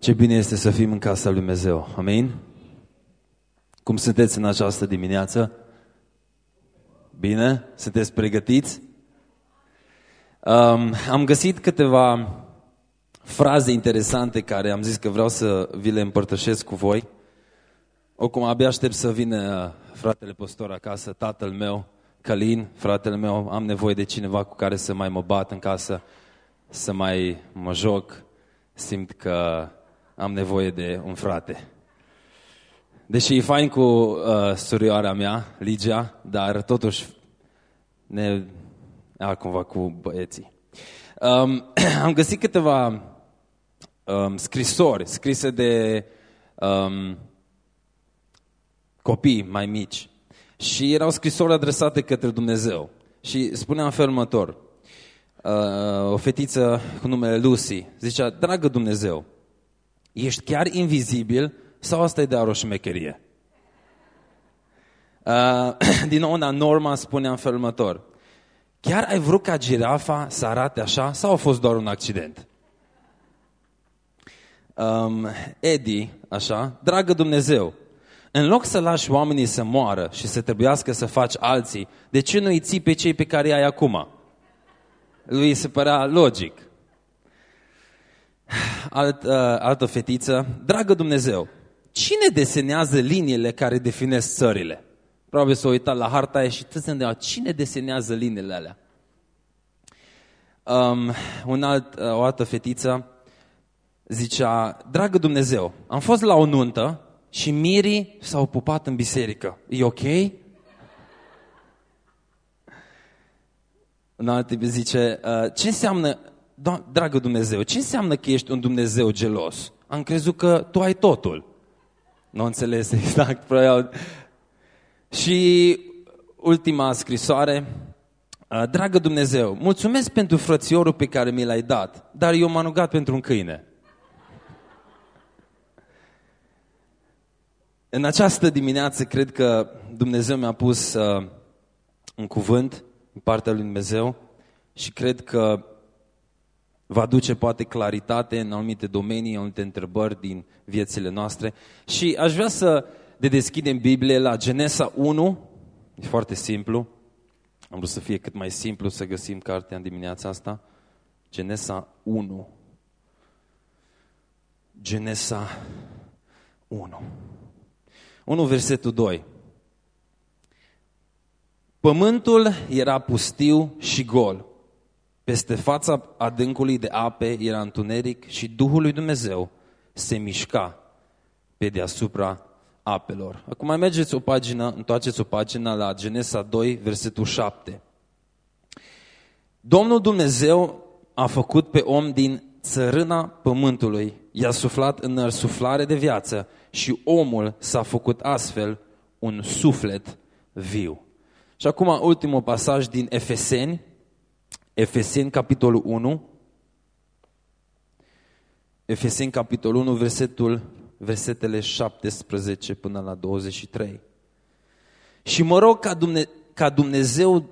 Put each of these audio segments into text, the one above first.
Ce bine este să fim în casa lui Dumnezeu. Amin? Cum sunteți în această dimineață? Bine? Sunteți pregătiți? Um, am găsit câteva fraze interesante care am zis că vreau să vi le împărtășesc cu voi. Oricum, abia aștept să vină fratele păstor acasă, tatăl meu, Călin, fratele meu. Am nevoie de cineva cu care să mai mă bat în casă, să mai mă joc. Simt că am nevoie de un frate. Deși e fain cu uh, surioara mea, Ligia, dar totuși ne altcumva cu băieții. Um, am găsit câteva um, scrisori scrise de um, copii mai mici și erau scrisori adresate către Dumnezeu. Și spunea în felul următor, uh, o fetiță cu numele Lucy, zicea, dragă Dumnezeu, Ești chiar invizibil sau asta e de o șmecherie? Uh, din nou, una Norma spunea în felul următor. Chiar ai vrut ca girafa să arate așa sau a fost doar un accident? Um, Eddie, așa, dragă Dumnezeu, în loc să lași oamenii să moară și să trebuiască să faci alții, de ce nu îi ții pe cei pe care îi ai acum? Lui se părea logic alt, uh, altă fetiță, dragă Dumnezeu, cine desenează liniile care definesc țările? Probabil s-a uitat la harta aia și tot se întreabă, cine desenează liniile alea? Um, un alt, uh, o altă fetiță zicea, dragă Dumnezeu, am fost la o nuntă și mirii s-au pupat în biserică. E ok? Un alt zice, uh, ce înseamnă dragă Dumnezeu, ce înseamnă că ești un Dumnezeu gelos? Am crezut că tu ai totul. Nu înțeles exact. Vreau... Și ultima scrisoare, dragă Dumnezeu, mulțumesc pentru frățiorul pe care mi l-ai dat, dar eu m-am rugat pentru un câine. În această dimineață cred că Dumnezeu mi-a pus uh, un cuvânt în partea lui Dumnezeu și cred că va duce poate claritate în anumite domenii, în anumite întrebări din viețile noastre. Și aș vrea să de deschidem Biblie la Genesa 1, e foarte simplu, am vrut să fie cât mai simplu să găsim cartea în dimineața asta. Genesa 1. Genesa 1. 1 versetul 2. Pământul era pustiu și gol peste fața adâncului de ape era întuneric și Duhul lui Dumnezeu se mișca pe deasupra apelor. Acum mai mergeți o pagină, întoarceți o pagină la Genesa 2, versetul 7. Domnul Dumnezeu a făcut pe om din țărâna pământului, i-a suflat în suflare de viață și omul s-a făcut astfel un suflet viu. Și acum ultimul pasaj din Efeseni, Efeseni, capitolul 1. Efeseni, capitolul 1, versetul, versetele 17 până la 23. Și mă rog ca, Dumne, ca Dumnezeu,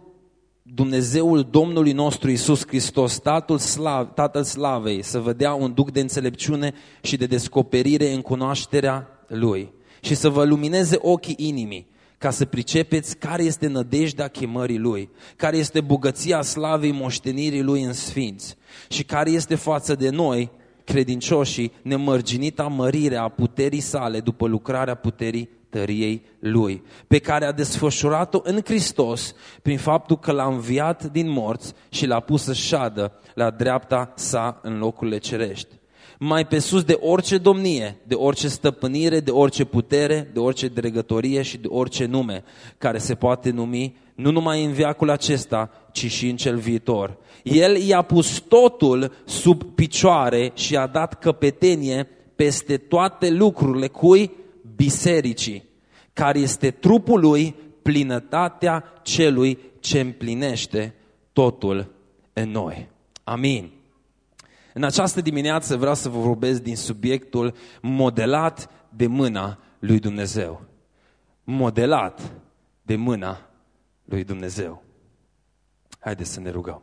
Dumnezeul Domnului nostru Isus Hristos, Tatăl, Slav, Tatăl Slavei, să vă dea un duc de înțelepciune și de descoperire în cunoașterea Lui și să vă lumineze ochii inimii ca să pricepeți care este nădejdea chemării Lui, care este bogăția slavei moștenirii Lui în sfinți și care este față de noi, credincioșii, nemărginita mărire a puterii sale după lucrarea puterii tăriei Lui, pe care a desfășurat-o în Hristos prin faptul că l-a înviat din morți și l-a pus să șadă la dreapta sa în locurile cerești mai pe sus de orice domnie, de orice stăpânire, de orice putere, de orice dregătorie și de orice nume care se poate numi, nu numai în viacul acesta, ci și în cel viitor. El i-a pus totul sub picioare și a dat căpetenie peste toate lucrurile cui bisericii, care este trupul lui, plinătatea celui ce împlinește totul în noi. Amin. În această dimineață vreau să vă vorbesc din subiectul modelat de mâna lui Dumnezeu. Modelat de mâna lui Dumnezeu. Haideți să ne rugăm.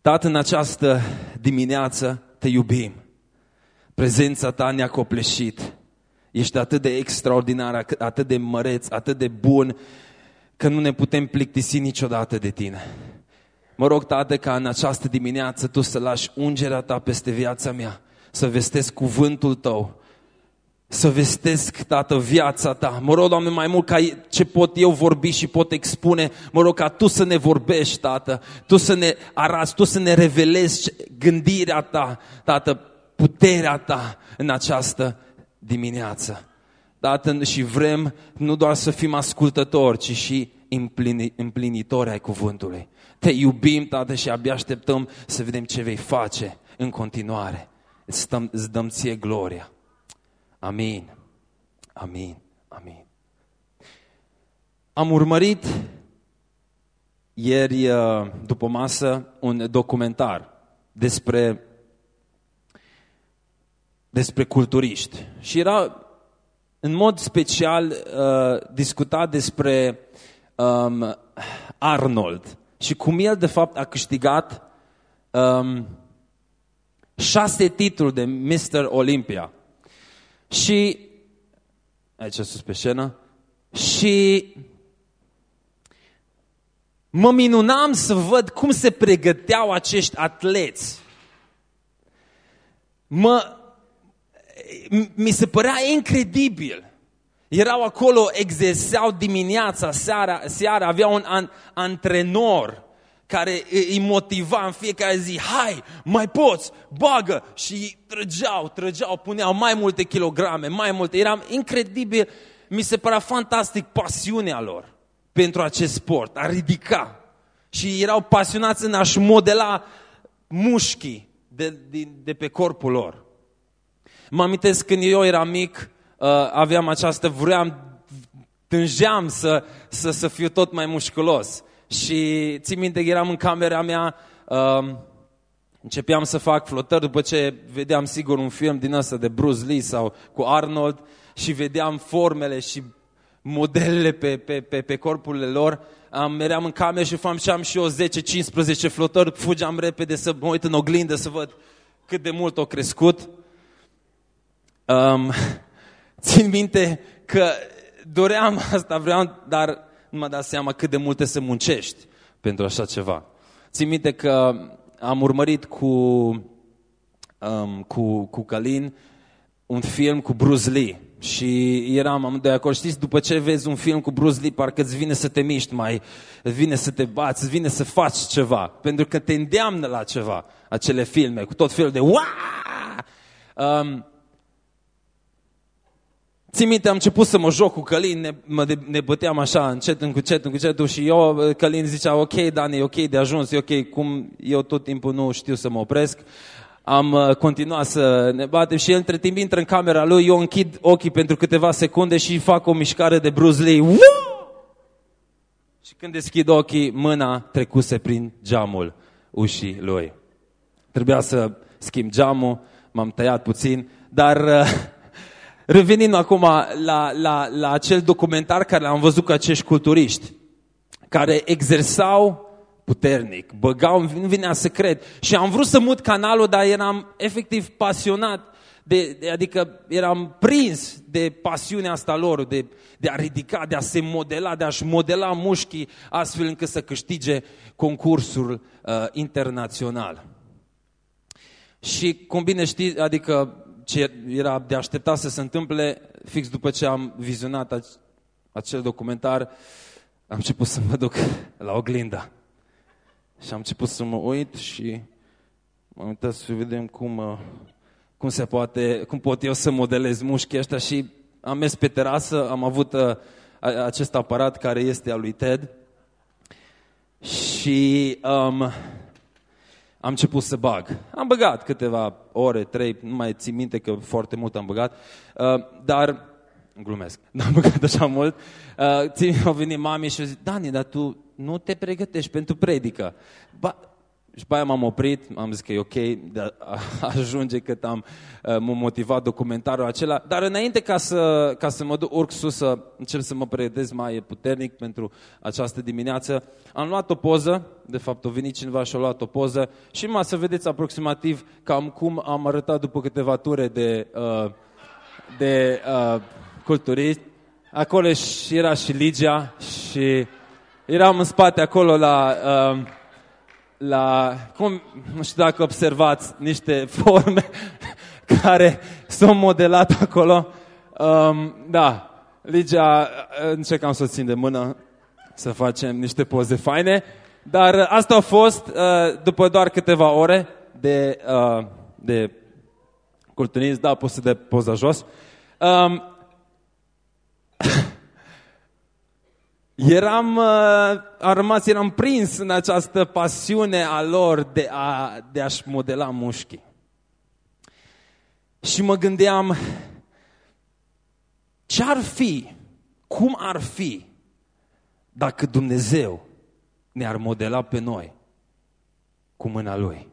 Tată, în această dimineață te iubim. Prezența ta ne-a copleșit. Ești atât de extraordinar, atât de măreț, atât de bun, că nu ne putem plictisi niciodată de tine. Mă rog, Tată, ca în această dimineață Tu să lași ungerea Ta peste viața mea, să vestesc cuvântul Tău, să vestesc, Tată, viața Ta. Mă rog, Doamne, mai mult ca ce pot eu vorbi și pot expune, mă rog ca Tu să ne vorbești, Tată, Tu să ne arăți, Tu să ne revelezi gândirea Ta, Tată, puterea Ta în această dimineață. Tată, și vrem nu doar să fim ascultători, ci și împlini, împlinitori ai cuvântului. Te iubim, Tată, și abia așteptăm să vedem ce vei face în continuare. Îți, stăm, îți dăm ție gloria. Amin. Amin. Amin. Am urmărit ieri uh, după masă un documentar despre despre culturiști. Și era în mod special uh, discutat despre um, Arnold și cum el de fapt a câștigat um, șase titluri de Mr. Olympia. Și aici sus pe scenă și mă minunam să văd cum se pregăteau acești atleți. Mă, mi se părea incredibil. Erau acolo, exerseau dimineața, seara, seara aveau un an, antrenor care îi motiva în fiecare zi, hai, mai poți, bagă! Și trăgeau, trăgeau, puneau mai multe kilograme, mai multe. Eram incredibil, mi se părea fantastic pasiunea lor pentru acest sport, a ridica. Și erau pasionați în a-și modela mușchii de, de, de pe corpul lor. Mă amintesc când eu eram mic, uh, aveam această, vreau, tângeam să, să, să fiu tot mai mușculos. Și țin minte că eram în camera mea, uh, începeam să fac flotări după ce vedeam sigur un film din ăsta de Bruce Lee sau cu Arnold și vedeam formele și modelele pe, pe, pe, pe corpurile lor. Am, meream în cameră și făceam și eu 10-15 flotări, fugeam repede să mă uit în oglindă să văd cât de mult au crescut. Um, țin minte că doream asta, vreau, dar nu m-a dat seama cât de multe să muncești pentru așa ceva. Țin minte că am urmărit cu, um, cu, cu Calin un film cu Bruce Lee și eram amândoi acolo. Știți, după ce vezi un film cu Bruce Lee, parcă îți vine să te miști mai, îți vine să te bați, îți vine să faci ceva. Pentru că te îndeamnă la ceva, acele filme, cu tot felul de Um, Țin minte, am început să mă joc cu Călin, ne, mă de, ne băteam așa, încet, încet, încet, și eu, Călin zicea, ok, Dani, e ok de ajuns, e ok, cum eu tot timpul nu știu să mă opresc. Am uh, continuat să ne batem și el între timp intră în camera lui, eu închid ochii pentru câteva secunde și fac o mișcare de Bruce Lee. Woo! Și când deschid ochii, mâna trecuse prin geamul ușii lui. Trebuia să schimb geamul, m-am tăiat puțin, dar uh, Revenind acum la, la, la acel documentar care l-am văzut cu acești culturiști, care exersau puternic, băgau, nu vinea să cred. Și am vrut să mut canalul, dar eram efectiv pasionat, de, de, adică eram prins de pasiunea asta lor, de, de a ridica, de a se modela, de a-și modela mușchii, astfel încât să câștige concursul uh, internațional. Și cum bine știți, adică ce era de așteptat să se întâmple, fix după ce am vizionat acel documentar, am început să mă duc la oglinda. Și am început să mă uit și m-am uitat să vedem cum, uh, cum se poate, cum pot eu să modelez mușchii ăștia și am mers pe terasă, am avut uh, acest aparat care este al lui Ted și um, am început să bag. Am băgat câteva ore, trei, nu mai țin minte că foarte mult am băgat, uh, dar, glumesc, n-am băgat așa mult. Uh, țin, au venit mami și au zis, Dani, dar tu nu te pregătești pentru predică. Ba, și pe aia m-am oprit, am zis că e ok, dar ajunge cât am uh, m motivat documentarul acela. Dar înainte ca să, ca să mă duc urc sus, să încerc să mă pregătesc mai puternic pentru această dimineață, am luat o poză, de fapt a venit cineva și a luat o poză și mă să vedeți aproximativ cam cum am arătat după câteva ture de, uh, de uh, culturiști. Acolo și era și Ligia și eram în spate acolo la... Uh, la, cum, nu știu dacă observați, niște forme care sunt modelate acolo. Um, da, Ligia, încercam să o țin de mână, să facem niște poze faine, dar asta a fost uh, după doar câteva ore de, uh, de curtunism, da, poți să de poza jos. Um, Eram, uh, am rămas, eram prins în această pasiune a lor de, a, de a-și modela mușchii. Și mă gândeam, ce ar fi, cum ar fi dacă Dumnezeu ne-ar modela pe noi cu mâna Lui?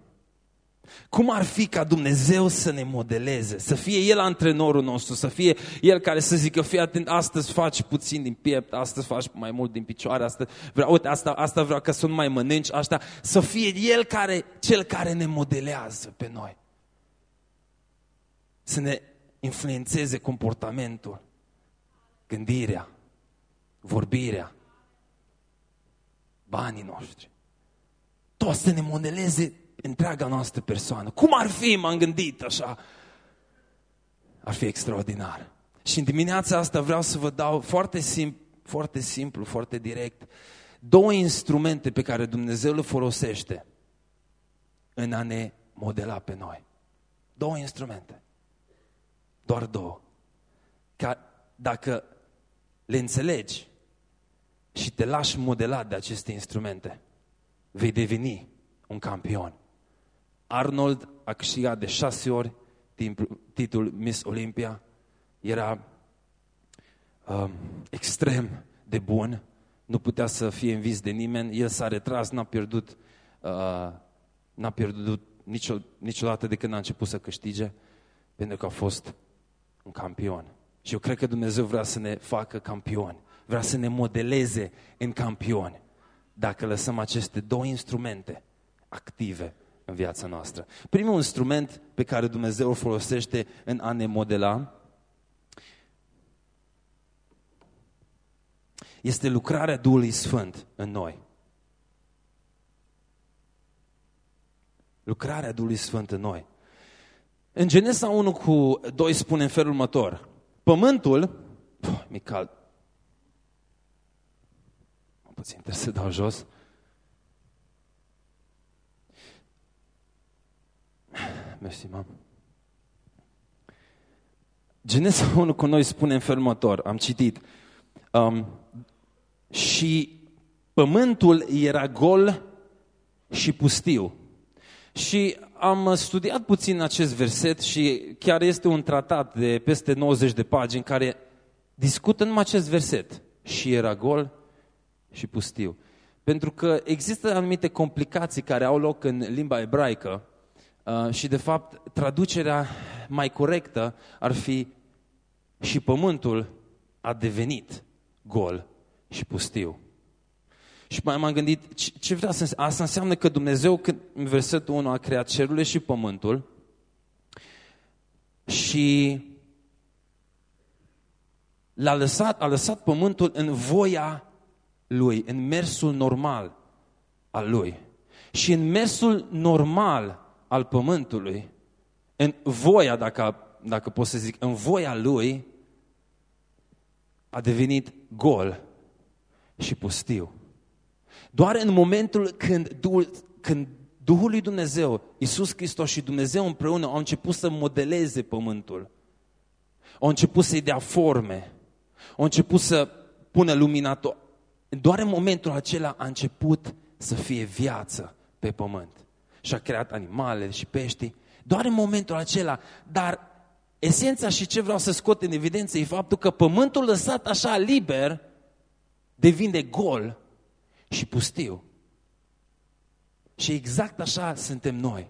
Cum ar fi ca Dumnezeu să ne modeleze, să fie El antrenorul nostru, să fie El care să zică, fii atent, astăzi faci puțin din piept, astăzi faci mai mult din picioare, astăzi vreau, uite, asta, asta vreau că să nu mai mănânci, asta, să fie El care, Cel care ne modelează pe noi. Să ne influențeze comportamentul, gândirea, vorbirea, banii noștri. Tot să ne modeleze întreaga noastră persoană. Cum ar fi, m-am gândit așa? Ar fi extraordinar. Și în dimineața asta vreau să vă dau foarte, sim, foarte simplu, foarte direct, două instrumente pe care Dumnezeu le folosește în a ne modela pe noi. Două instrumente. Doar două. Ca dacă le înțelegi și te lași modelat de aceste instrumente, vei deveni un campion. Arnold a câștigat de șase ori titlul Miss Olympia. Era um, extrem de bun, nu putea să fie învins de nimeni, el s-a retras, n-a pierdut, uh, n-a pierdut nicio, niciodată de când a început să câștige, pentru că a fost un campion. Și eu cred că Dumnezeu vrea să ne facă campioni, vrea să ne modeleze în campioni. Dacă lăsăm aceste două instrumente active în viața noastră. Primul instrument pe care Dumnezeu îl folosește în a ne modela este lucrarea Duhului Sfânt în noi. Lucrarea Duhului Sfânt în noi. În Genesa 1 cu 2 spune în felul următor. Pământul, puh, mi cald, puțin trebuie să dau jos, Mersi, mam. Genesa 1 cu noi spune în felul următor, am citit, um, și pământul era gol și pustiu. Și am studiat puțin acest verset și chiar este un tratat de peste 90 de pagini care discută numai acest verset. Și era gol și pustiu. Pentru că există anumite complicații care au loc în limba ebraică Uh, și de fapt traducerea mai corectă ar fi și pământul a devenit gol și pustiu. Și mai m-am gândit, ce, ce vrea să înseamnă? Asta înseamnă că Dumnezeu, când în versetul 1 a creat cerurile și pământul și l-a lăsat, a lăsat pământul în voia lui, în mersul normal al lui. Și în mersul normal al pământului, în voia, dacă, dacă pot să zic, în voia lui, a devenit gol și pustiu. Doar în momentul când Duhul, când Duhul lui Dumnezeu, Iisus Hristos și Dumnezeu împreună au început să modeleze pământul, au început să-i dea forme, au început să pună lumina, doar în momentul acela a început să fie viață pe pământ și a creat animale și pești, doar în momentul acela. Dar esența și ce vreau să scot în evidență e faptul că pământul lăsat așa liber devine gol și pustiu. Și exact așa suntem noi.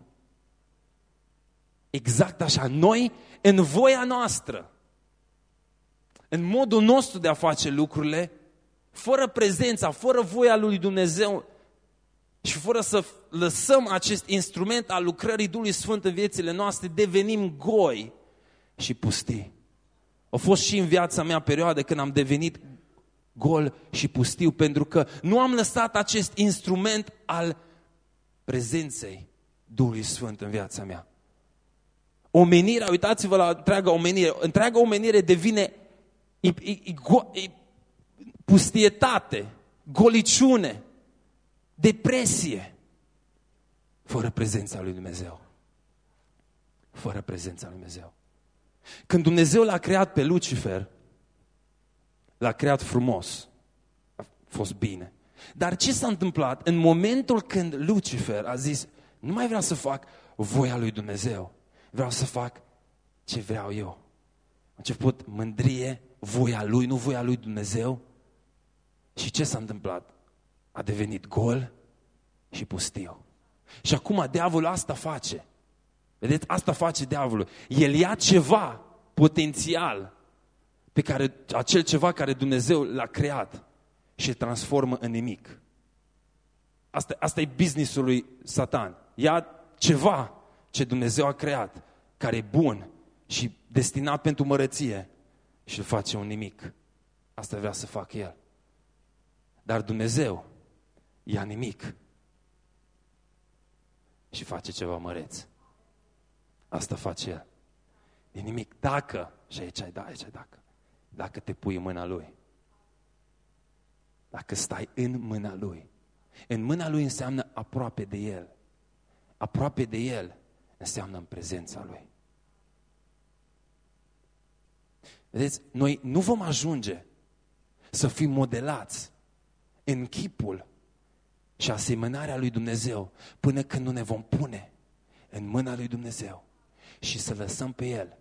Exact așa. Noi, în voia noastră, în modul nostru de a face lucrurile, fără prezența, fără voia lui Dumnezeu și fără să lăsăm acest instrument al lucrării Duhului Sfânt în viețile noastre, devenim goi și pustii. A fost și în viața mea perioade când am devenit gol și pustiu, pentru că nu am lăsat acest instrument al prezenței Duhului Sfânt în viața mea. Omenirea, uitați-vă la întreaga omenire, întreaga omenire devine e, e, e, e, pustietate, goliciune, depresie, fără prezența lui Dumnezeu. Fără prezența lui Dumnezeu. Când Dumnezeu l-a creat pe Lucifer, l-a creat frumos. A fost bine. Dar ce s-a întâmplat? În momentul când Lucifer a zis, nu mai vreau să fac voia lui Dumnezeu, vreau să fac ce vreau eu. A început mândrie, voia lui, nu voia lui Dumnezeu. Și ce s-a întâmplat? A devenit gol și pustiu. Și acum diavolul asta face. Vedeți, asta face diavolul. El ia ceva potențial pe care, acel ceva care Dumnezeu l-a creat și îl transformă în nimic. Asta, asta e businessul lui Satan. Ia ceva ce Dumnezeu a creat, care e bun și destinat pentru mărăție și îl face un nimic. Asta vrea să facă el. Dar Dumnezeu ia nimic și face ceva măreț. Asta face el. E nimic. Dacă, și aici ai da, aici ai dacă, dacă te pui în mâna lui. Dacă stai în mâna lui. În mâna lui înseamnă aproape de el. Aproape de el înseamnă în prezența lui. Vedeți, noi nu vom ajunge să fim modelați în chipul și asemănarea lui Dumnezeu până când nu ne vom pune în mâna lui Dumnezeu și să lăsăm pe El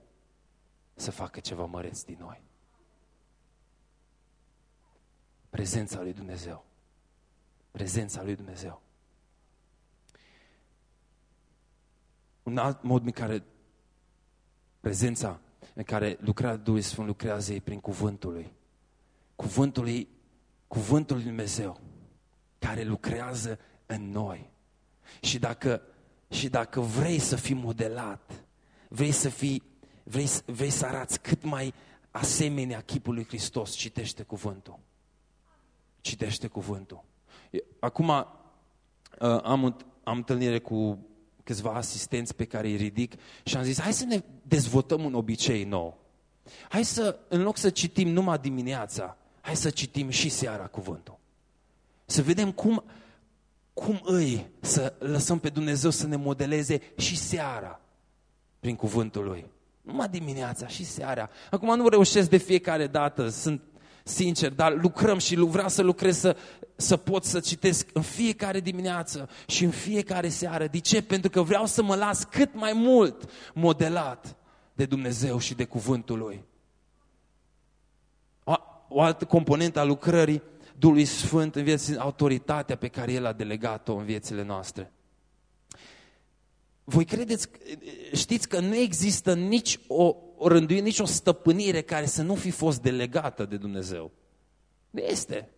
să facă ceva măreț din noi. Prezența lui Dumnezeu. Prezența lui Dumnezeu. Un alt mod în care prezența în care lucrarea Duhului Sfânt lucrează e prin cuvântul lui. Cuvântul lui, cuvântul lui Dumnezeu care lucrează în noi. Și dacă, și dacă vrei să fii modelat, vrei să fii, vrei, vrei să arăți cât mai asemenea chipului Hristos, citește cuvântul. Citește cuvântul. Acum uh, am, am întâlnire cu câțiva asistenți pe care îi ridic și am zis, hai să ne dezvoltăm un obicei nou. Hai să, în loc să citim numai dimineața, hai să citim și seara cuvântul. Să vedem cum, cum îi să lăsăm pe Dumnezeu să ne modeleze și seara prin cuvântul Lui. Numai dimineața și seara. Acum nu reușesc de fiecare dată, sunt sincer, dar lucrăm și vreau să lucrez să, să pot să citesc în fiecare dimineață și în fiecare seară. De ce? Pentru că vreau să mă las cât mai mult modelat de Dumnezeu și de cuvântul Lui. O, o altă componentă a lucrării Duhului Sfânt în vieții, autoritatea pe care El a delegat-o în viețile noastre. Voi credeți, știți că nu există nici o, o rânduire, nici o stăpânire care să nu fi fost delegată de Dumnezeu. Nu este.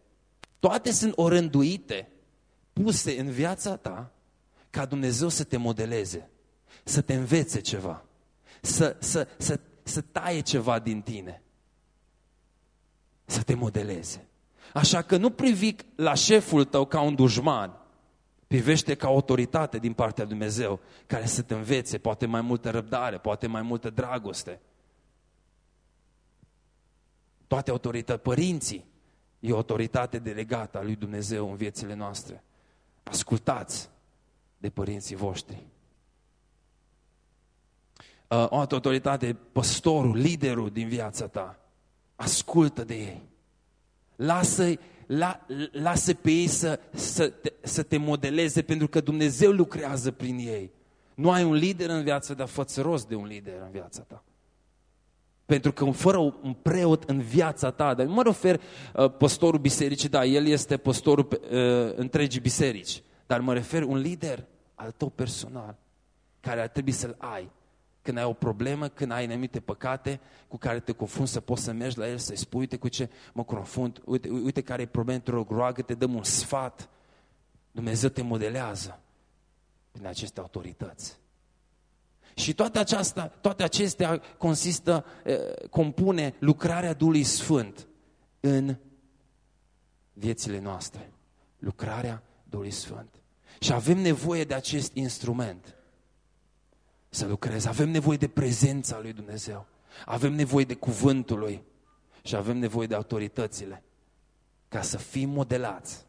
Toate sunt orânduite, puse în viața ta ca Dumnezeu să te modeleze, să te învețe ceva, să, să, să, să taie ceva din tine, să te modeleze. Așa că nu privi la șeful tău ca un dușman, privește ca autoritate din partea lui Dumnezeu, care să te învețe, poate mai multă răbdare, poate mai multă dragoste. Toate autorități, părinții, e o autoritate delegată a lui Dumnezeu în viețile noastre. Ascultați de părinții voștri. Uh, o altă autoritate, păstorul, liderul din viața ta. Ascultă de ei. Lasă, la, lasă pe ei să, să, te, să te modeleze pentru că Dumnezeu lucrează prin ei. Nu ai un lider în viața, dar fă rost de un lider în viața ta. Pentru că fără un preot în viața ta, dar nu mă refer uh, păstorul bisericii, da, el este păstorul uh, întregii biserici. Dar mă refer un lider al tău personal, care ar trebui să-l ai. Când ai o problemă, când ai anumite păcate cu care te confunzi, să poți să mergi la el, să-i spui, uite cu ce mă confund, uite, uite care e problema, te rog, roagă, te dăm un sfat. Dumnezeu te modelează prin aceste autorități. Și toate, aceasta, toate acestea consistă, compune lucrarea Duhului Sfânt în viețile noastre. Lucrarea Duhului Sfânt. Și avem nevoie de acest instrument să lucreze. Avem nevoie de prezența lui Dumnezeu. Avem nevoie de cuvântul lui. Și avem nevoie de autoritățile ca să fim modelați.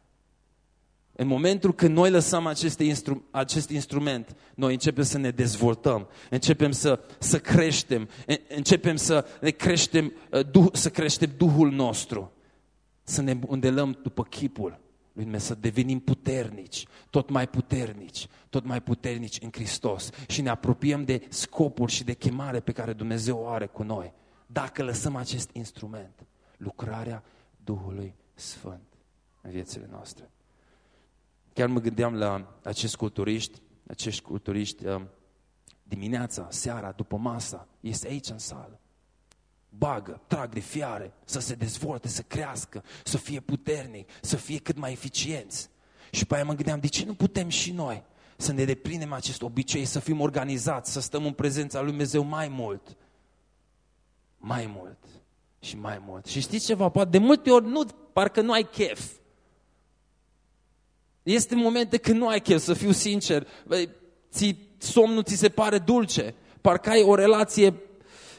În momentul când noi lăsăm acest, instru acest instrument, noi începem să ne dezvoltăm, începem să, să creștem, începem să ne creștem, uh, să creștem Duhul nostru, să ne îndelăm după chipul lui Dumnezeu, să devenim puternici, tot mai puternici, tot mai puternici în Hristos și ne apropiem de scopul și de chemare pe care Dumnezeu o are cu noi. Dacă lăsăm acest instrument, lucrarea Duhului Sfânt în viețile noastre. Chiar mă gândeam la acești culturiști, acești culturiști uh, dimineața, seara, după masa, este aici în sală. Bagă, trag de fiare, să se dezvolte, să crească, să fie puternic, să fie cât mai eficienți. Și pe aia mă gândeam, de ce nu putem și noi să ne deprindem acest obicei, să fim organizați, să stăm în prezența lui Dumnezeu mai mult? Mai mult și mai mult. Și știți ceva? Poate de multe ori nu, parcă nu ai chef. Este momente când nu ai chef, să fiu sincer. Ți, somnul ți se pare dulce. Parcă ai o relație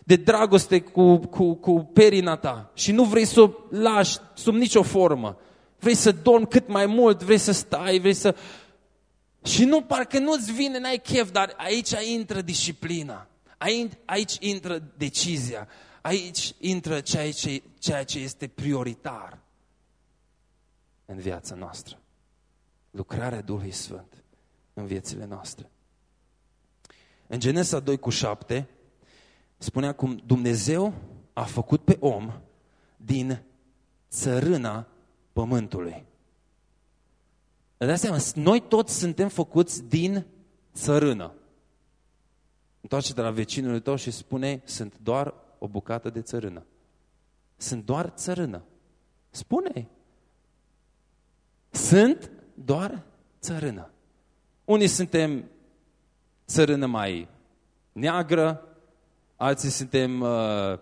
de dragoste cu, cu, cu perina ta și nu vrei să o lași sub nicio formă. Vrei să dormi cât mai mult, vrei să stai, vrei să... Și nu, parcă nu-ți vine, n-ai chef, dar aici intră disciplina. Aici, aici intră decizia. Aici intră ceea ce, ceea ce este prioritar în viața noastră lucrarea Duhului Sfânt în viețile noastre. În Genesa 2 cu 7 spunea cum Dumnezeu a făcut pe om din țărâna pământului. Dați seama, noi toți suntem făcuți din țărână. Întoarce de la vecinul tău și spune, sunt doar o bucată de țărână. Sunt doar țărână. Spune. Sunt doar țărână. Unii suntem țărână mai neagră, alții suntem uh,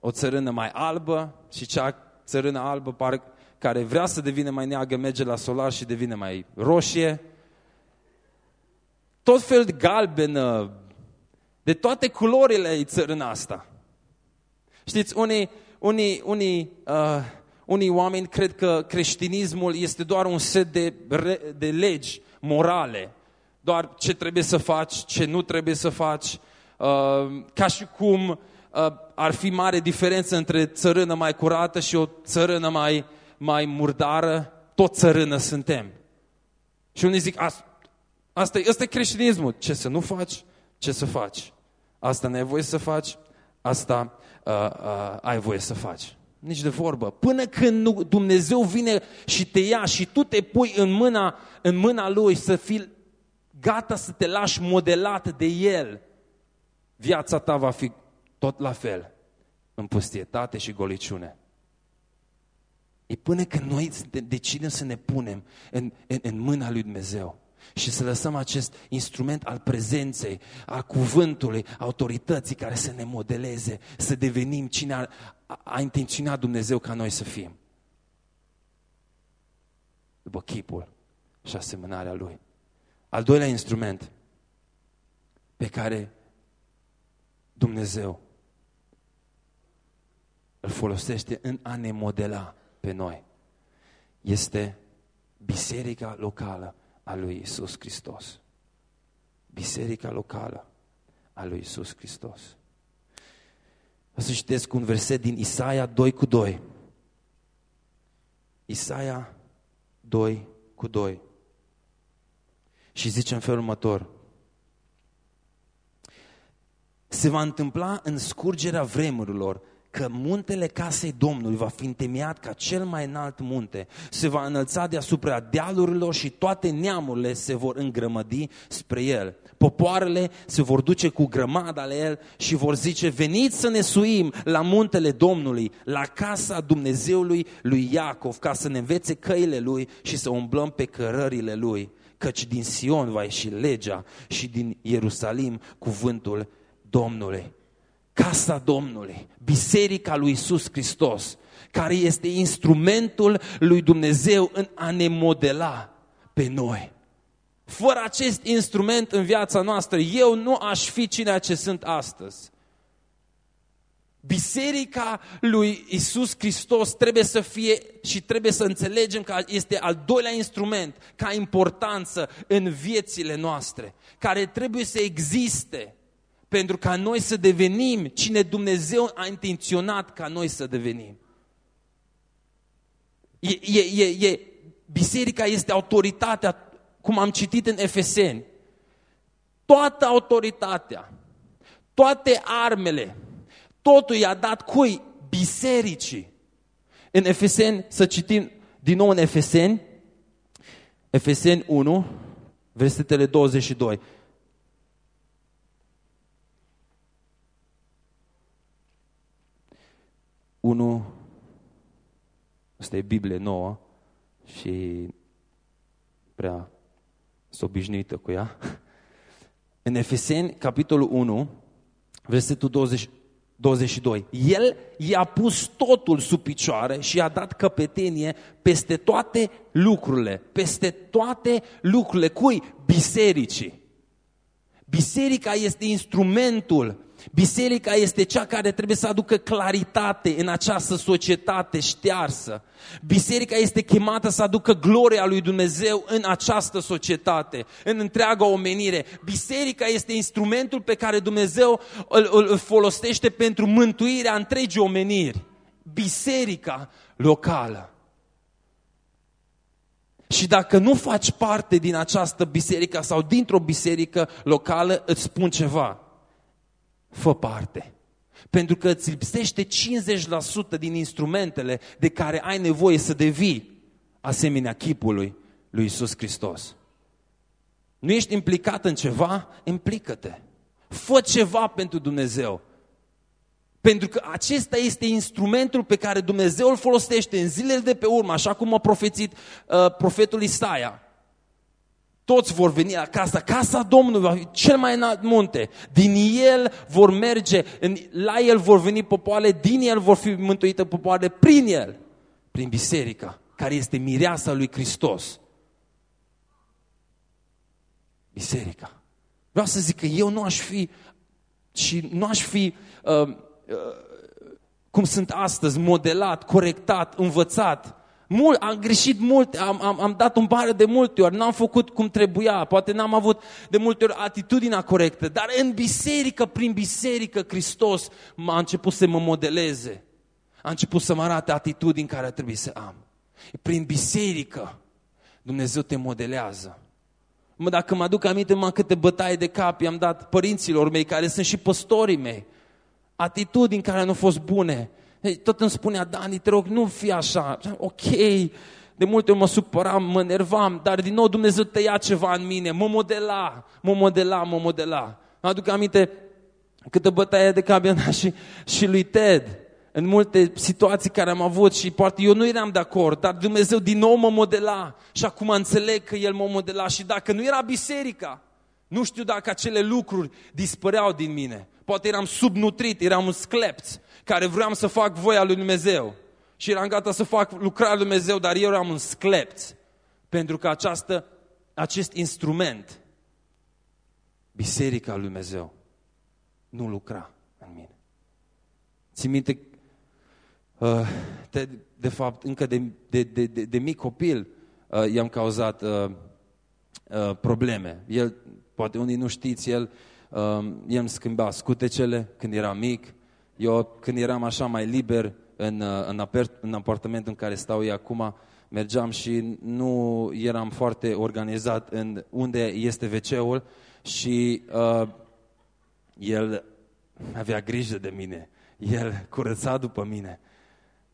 o țărână mai albă și cea țărână albă pare, care vrea să devină mai neagră merge la solar și devine mai roșie. Tot fel de galbenă, de toate culorile e țărâna asta. Știți, unii, unii, unii uh, unii oameni cred că creștinismul este doar un set de, de legi morale, doar ce trebuie să faci, ce nu trebuie să faci, uh, ca și cum uh, ar fi mare diferență între țărână mai curată și o țărână mai, mai murdară, tot țărână suntem. Și unii zic, asta, e, asta e creștinismul, ce să nu faci, ce să faci. Asta n-ai voie să faci, asta uh, uh, ai voie să faci. Nici de vorbă. Până când nu, Dumnezeu vine și te ia și tu te pui în mâna, în mâna Lui să fii gata să te lași modelat de El, viața ta va fi tot la fel, în pustietate și goliciune. E până când noi decidem să ne punem în, în, în mâna lui Dumnezeu și să lăsăm acest instrument al prezenței, al cuvântului, autorității care să ne modeleze, să devenim cine a, a intenționat Dumnezeu ca noi să fim. După chipul și asemănarea Lui. Al doilea instrument pe care Dumnezeu îl folosește în a ne modela pe noi este biserica locală a lui Isus Hristos. Biserica locală a lui Isus Hristos. O să citesc un verset din Isaia 2 cu 2. Isaia 2 cu 2. Și zice în felul următor. Se va întâmpla în scurgerea vremurilor că muntele casei Domnului va fi întemeiat ca cel mai înalt munte, se va înălța deasupra dealurilor și toate neamurile se vor îngrămădi spre el. Popoarele se vor duce cu grămada la el și vor zice, veniți să ne suim la muntele Domnului, la casa Dumnezeului lui Iacov, ca să ne învețe căile lui și să umblăm pe cărările lui. Căci din Sion va ieși legea și din Ierusalim cuvântul Domnului casa Domnului, biserica lui Isus Hristos, care este instrumentul lui Dumnezeu în a ne modela pe noi. Fără acest instrument în viața noastră, eu nu aș fi cine ce sunt astăzi. Biserica lui Isus Hristos trebuie să fie și trebuie să înțelegem că este al doilea instrument ca importanță în viețile noastre, care trebuie să existe pentru ca noi să devenim cine Dumnezeu a intenționat ca noi să devenim. E, e, e, e, biserica este autoritatea, cum am citit în Efeseni. Toată autoritatea, toate armele, totul i-a dat cui? Bisericii. În Efeseni, să citim din nou în Efeseni, Efeseni 1, versetele 22. 1, asta e Biblie nouă și prea s obișnuită cu ea. În Efeseni, capitolul 1, versetul 20, 22. El i-a pus totul sub picioare și i-a dat căpetenie peste toate lucrurile, peste toate lucrurile. Cui? Bisericii. Biserica este instrumentul Biserica este cea care trebuie să aducă claritate în această societate ștearsă. Biserica este chemată să aducă gloria lui Dumnezeu în această societate, în întreaga omenire. Biserica este instrumentul pe care Dumnezeu îl, îl folosește pentru mântuirea întregii omeniri. Biserica locală. Și dacă nu faci parte din această biserică sau dintr-o biserică locală, îți spun ceva fă parte. Pentru că îți lipsește 50% din instrumentele de care ai nevoie să devii asemenea chipului lui Isus Hristos. Nu ești implicat în ceva? Implică-te. Fă ceva pentru Dumnezeu. Pentru că acesta este instrumentul pe care Dumnezeu îl folosește în zilele de pe urmă, așa cum a profețit uh, profetul Isaia toți vor veni la casa, casa Domnului va fi cel mai înalt munte. Din el vor merge, la el vor veni popoare, din el vor fi mântuite popoare, prin el, prin biserica, care este mireasa lui Hristos. Biserica. Vreau să zic că eu nu aș fi și nu aș fi uh, uh, cum sunt astăzi, modelat, corectat, învățat mult, am greșit mult, am, am, am dat un pare de multe ori, n-am făcut cum trebuia, poate n-am avut de multe ori atitudinea corectă, dar în biserică, prin biserică, Hristos m-a început să mă modeleze. A început să mă arate atitudini care trebuie să am. Prin biserică, Dumnezeu te modelează. Mă, dacă mă aduc aminte, mă câte bătaie de cap i-am dat părinților mei, care sunt și păstorii mei. Atitudini care nu au fost bune. Tot îmi spunea, Dani, te rog, nu fi așa. Ok, de multe ori mă supăram, mă nervam, dar din nou Dumnezeu tăia ceva în mine, mă modela, mă modela, mă modela. Mă aduc aminte câtă bătaie de cap și, și lui Ted în multe situații care am avut și poate eu nu eram de acord, dar Dumnezeu din nou mă modela și acum înțeleg că El mă modela și dacă nu era biserica, nu știu dacă acele lucruri dispăreau din mine. Poate eram subnutrit, eram un sclepț, care vreau să fac voia lui Dumnezeu. Și eram gata să fac lucrarea lui Dumnezeu, dar eu eram un sclepț. Pentru că această, acest instrument, Biserica lui Dumnezeu, nu lucra în mine. Țin minte, uh, de, de fapt, încă de, de, de, de, de mic copil uh, i-am cauzat uh, uh, probleme. El, poate unii nu știți, el uh, i-am schimbat scutecele când era mic, eu, când eram așa mai liber în, uh, în, apert, în apartamentul în care stau eu acum, mergeam și nu eram foarte organizat în unde este WC-ul și uh, el avea grijă de mine. El curăța după mine.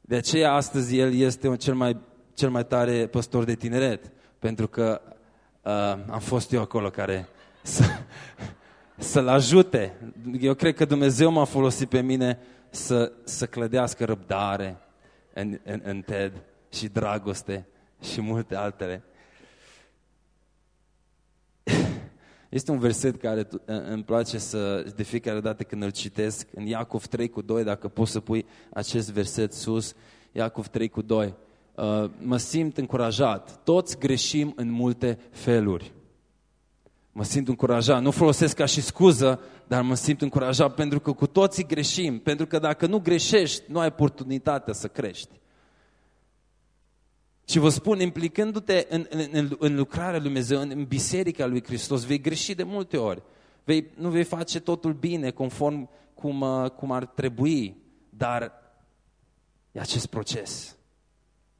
De aceea astăzi el este cel mai, cel mai tare păstor de tineret, pentru că uh, am fost eu acolo care să, să-l ajute. Eu cred că Dumnezeu m-a folosit pe mine să, să clădească răbdare în, în, în TED și dragoste și multe altele. Este un verset care îmi place să, de fiecare dată când îl citesc, în Iacov 3 cu 2, dacă poți să pui acest verset sus, Iacov 3 cu 2, uh, mă simt încurajat. Toți greșim în multe feluri. Mă simt încurajat. Nu folosesc ca și scuză, dar mă simt încurajat pentru că cu toții greșim. Pentru că dacă nu greșești, nu ai oportunitatea să crești. Și vă spun, implicându-te în, în, în lucrarea lui Dumnezeu, în, în biserica lui Hristos, vei greși de multe ori. Vei, nu vei face totul bine, conform cum, uh, cum ar trebui, dar e acest proces.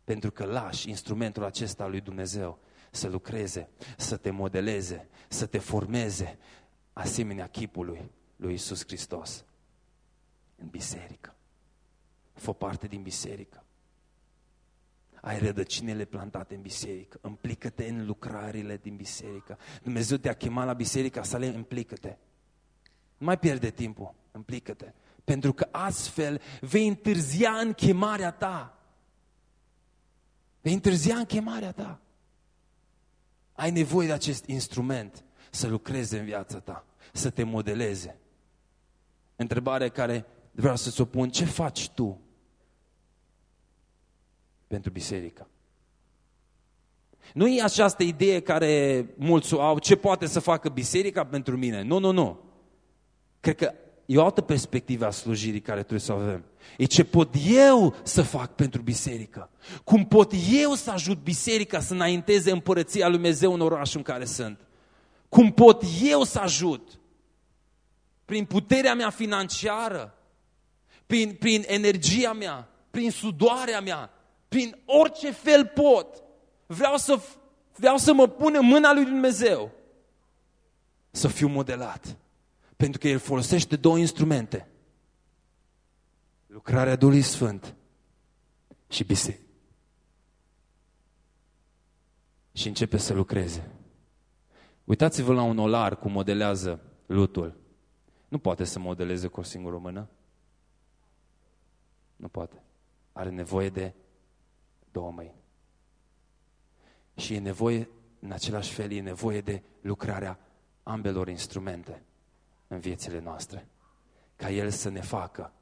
Pentru că lași instrumentul acesta lui Dumnezeu să lucreze, să te modeleze, să te formeze asemenea chipului lui Isus Hristos în biserică. Fă parte din biserică ai rădăcinile plantate în biserică, implică-te în lucrările din biserică. Dumnezeu te-a chemat la biserica să le implică-te. Nu mai pierde timpul, implică-te. Pentru că astfel vei întârzia în chemarea ta. Vei întârzia în chemarea ta. Ai nevoie de acest instrument să lucreze în viața ta, să te modeleze. Întrebarea care vreau să-ți o pun, ce faci tu pentru biserică. Nu e această idee care mulți o au, ce poate să facă biserica pentru mine. Nu, nu, nu. Cred că e o altă perspectivă a slujirii care trebuie să o avem. E ce pot eu să fac pentru biserică. Cum pot eu să ajut biserica să înainteze împărăția lui Dumnezeu în orașul în care sunt. Cum pot eu să ajut. Prin puterea mea financiară, prin, prin energia mea, prin sudoarea mea, prin orice fel pot. Vreau să, vreau să mă pun în mâna lui Dumnezeu. Să fiu modelat. Pentru că El folosește două instrumente. Lucrarea Duhului Sfânt și biserică. Și începe să lucreze. Uitați-vă la un olar cum modelează lutul. Nu poate să modeleze cu o singură mână. Nu poate. Are nevoie de două mâini. Și e nevoie, în același fel, e nevoie de lucrarea ambelor instrumente în viețile noastre. Ca El să ne facă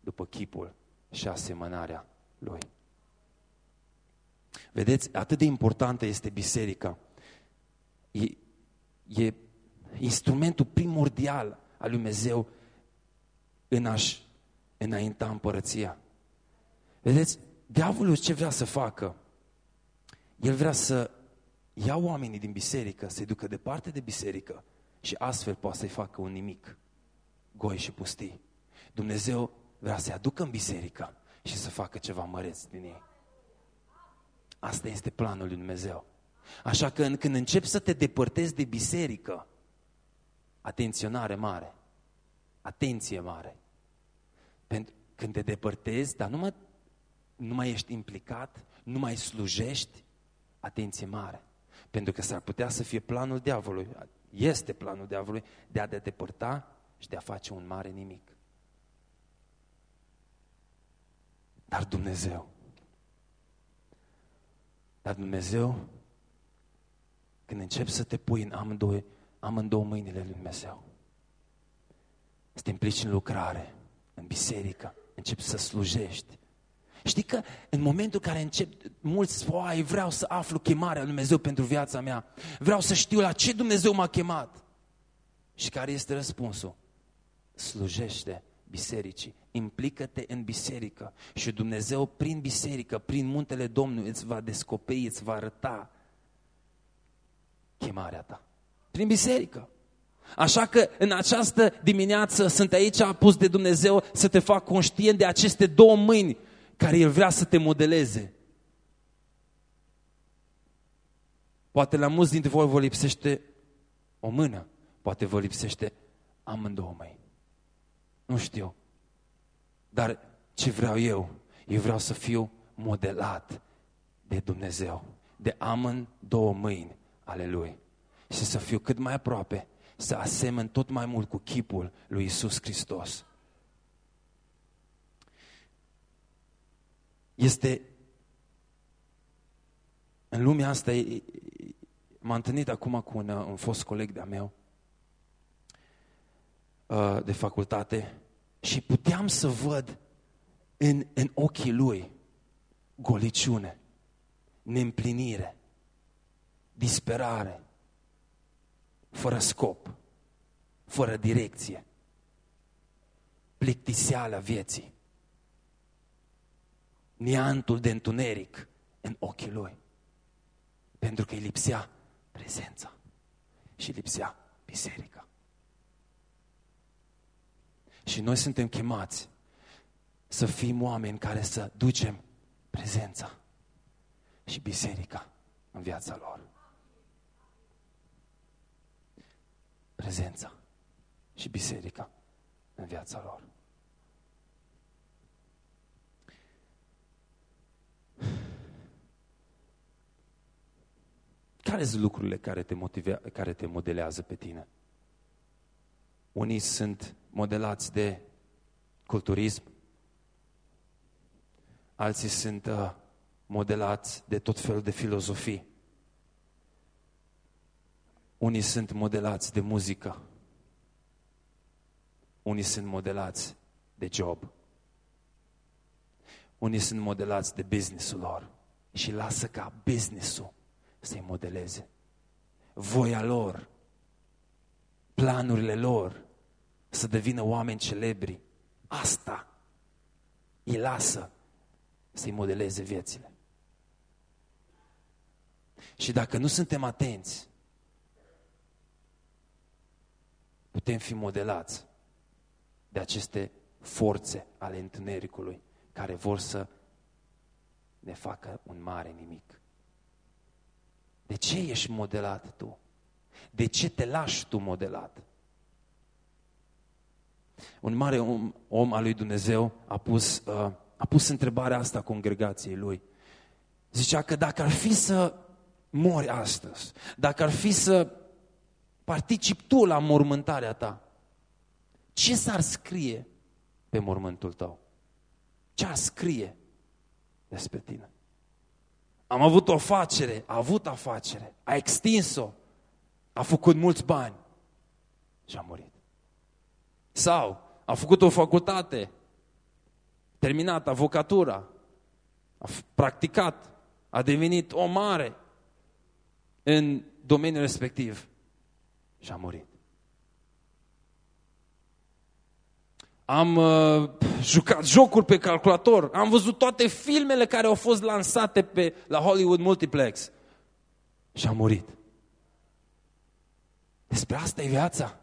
după chipul și asemănarea Lui. Vedeți, atât de importantă este biserica. E, e instrumentul primordial al lui Dumnezeu în a-și înainta împărăția. Vedeți, diavolul ce vrea să facă? El vrea să ia oamenii din biserică, să-i ducă departe de biserică și astfel poate să-i facă un nimic, goi și pustii. Dumnezeu vrea să-i aducă în biserică și să facă ceva măreț din ei. Asta este planul lui Dumnezeu. Așa că când începi să te depărtezi de biserică, atenționare mare, atenție mare. Pentru când te depărtezi, dar nu mă nu mai ești implicat, nu mai slujești, atenție mare. Pentru că s-ar putea să fie planul diavolului, este planul diavolului de a te depărta și de a face un mare nimic. Dar Dumnezeu, dar Dumnezeu, când începi să te pui în amândouă, amândouă mâinile lui Dumnezeu, să te implici în lucrare, în biserică, începi să slujești, Știi că în momentul în care încep, mulți spui, vreau să aflu chemarea lui Dumnezeu pentru viața mea. Vreau să știu la ce Dumnezeu m-a chemat. Și care este răspunsul? Slujește bisericii, implică-te în biserică și Dumnezeu prin biserică, prin muntele Domnului îți va descoperi, îți va arăta chemarea ta. Prin biserică. Așa că în această dimineață sunt aici pus de Dumnezeu să te fac conștient de aceste două mâini care El vrea să te modeleze. Poate la mulți dintre voi vă lipsește o mână, poate vă lipsește amândouă mâini. Nu știu. Dar ce vreau eu? Eu vreau să fiu modelat de Dumnezeu, de amân două mâini ale Lui și să fiu cât mai aproape, să asemăn tot mai mult cu chipul lui Isus Hristos. Este în lumea asta, m-am întâlnit acum cu un, un fost coleg de-a meu uh, de facultate și puteam să văd în, în ochii lui goliciune, neîmplinire, disperare, fără scop, fără direcție, plictiseala vieții, niantul de întuneric în ochii lui. Pentru că îi lipsea prezența și lipsea biserica. Și noi suntem chemați să fim oameni care să ducem prezența și biserica în viața lor. Prezența și biserica în viața lor. Care sunt lucrurile care te, motive, care te modelează pe tine? Unii sunt modelați de culturism, alții sunt uh, modelați de tot felul de filozofii. Unii sunt modelați de muzică. Unii sunt modelați de job. Unii sunt modelați de businessul lor și lasă ca businessul să-i modeleze. Voia lor, planurile lor să devină oameni celebri. Asta îi lasă să-i modeleze viețile. Și dacă nu suntem atenți, putem fi modelați de aceste forțe ale întunericului care vor să ne facă un mare nimic. De ce ești modelat tu? De ce te lași tu modelat? Un mare om, om al lui Dumnezeu a pus, uh, a pus întrebarea asta congregației lui. Zicea că dacă ar fi să mori astăzi, dacă ar fi să participi tu la mormântarea ta, ce s-ar scrie pe mormântul tău? Ce ar scrie despre tine? Am avut o afacere, a avut afacere, a extins-o, a făcut mulți bani și a murit. Sau a făcut o facultate, terminat avocatura, a practicat, a devenit o mare în domeniul respectiv și a murit. Am uh, jucat jocuri pe calculator, am văzut toate filmele care au fost lansate pe, la Hollywood Multiplex și am murit. Despre asta e viața.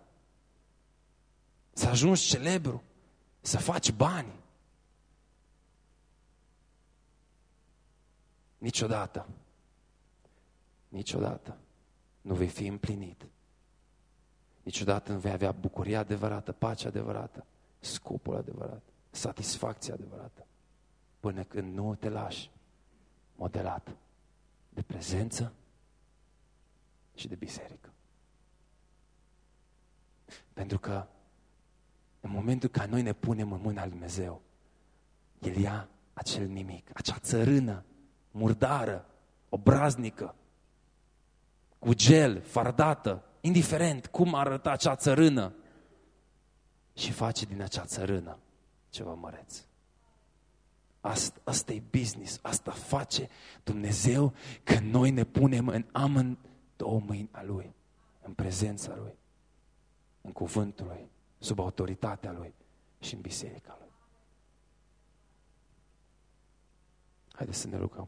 Să ajungi celebru, să faci bani. Niciodată, niciodată nu vei fi împlinit. Niciodată nu vei avea bucuria adevărată, pacea adevărată scopul adevărat, satisfacția adevărată, până când nu te lași modelat de prezență și de biserică. Pentru că în momentul când noi ne punem în mâna lui Dumnezeu, El ia acel nimic, acea țărână murdară, obraznică, cu gel, fardată, indiferent cum arăta acea țărână, și face din acea țărână ceva măreț. Asta, asta e business, asta face Dumnezeu că noi ne punem în amândouă mâini a Lui, în prezența Lui, în cuvântul Lui, sub autoritatea Lui și în biserica Lui. Haideți să ne rugăm.